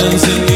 you the